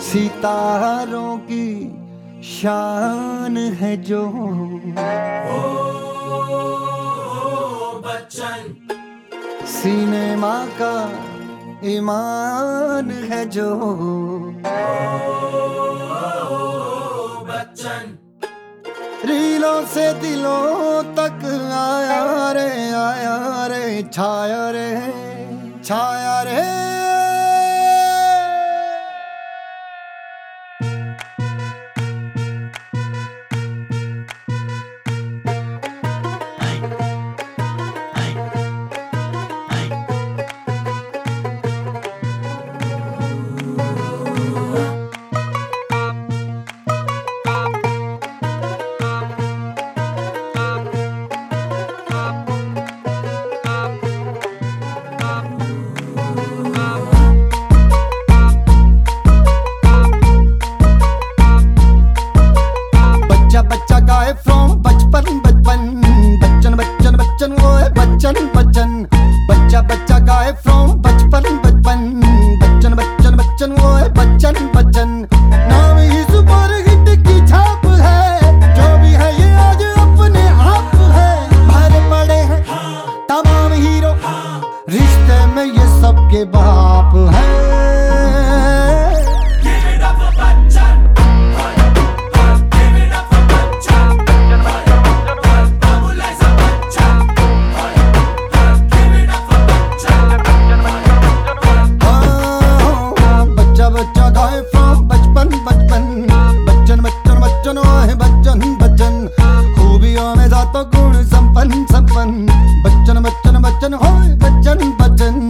सितारों की शान है जो। ओ, ओ, बच्चन। सिनेमा का ईमान है जो। ओ, बच्चन रीलों से दिलों तक आया रे आया रे छाया रे छाया फ्रॉम बचपन बच्चन बच्चन बच्चन वो है बच्चन बच्चन बच्चा बच्चा गाए फ्रॉम बचपन बचपन। बच्चन बच्चन बच्चन वो है बच्चन बच्चन नाम ही छाप है, जो भी है ये आज अपने आप है। पड़े हैं तमाम हीरो, रिश्ते में ये सबके बाप है। तुम तुम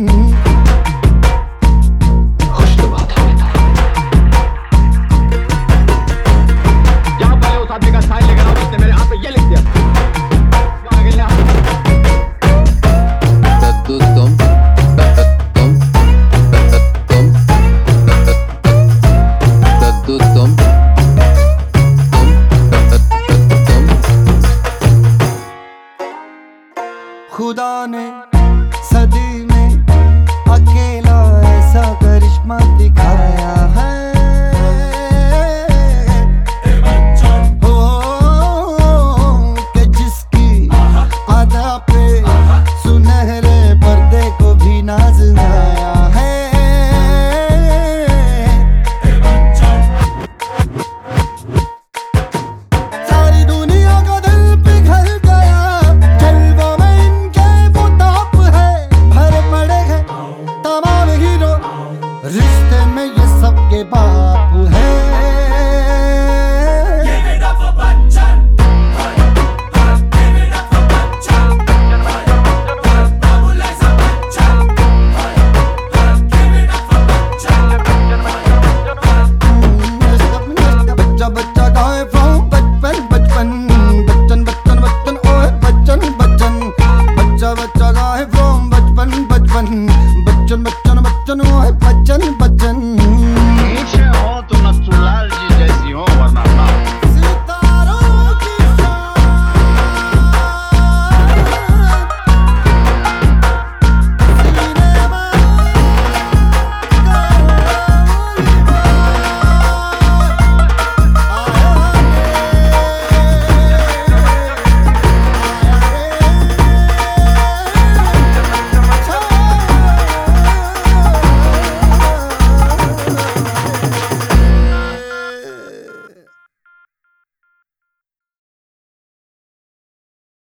खुदा ने रिश्ते में ये सबके बाप है।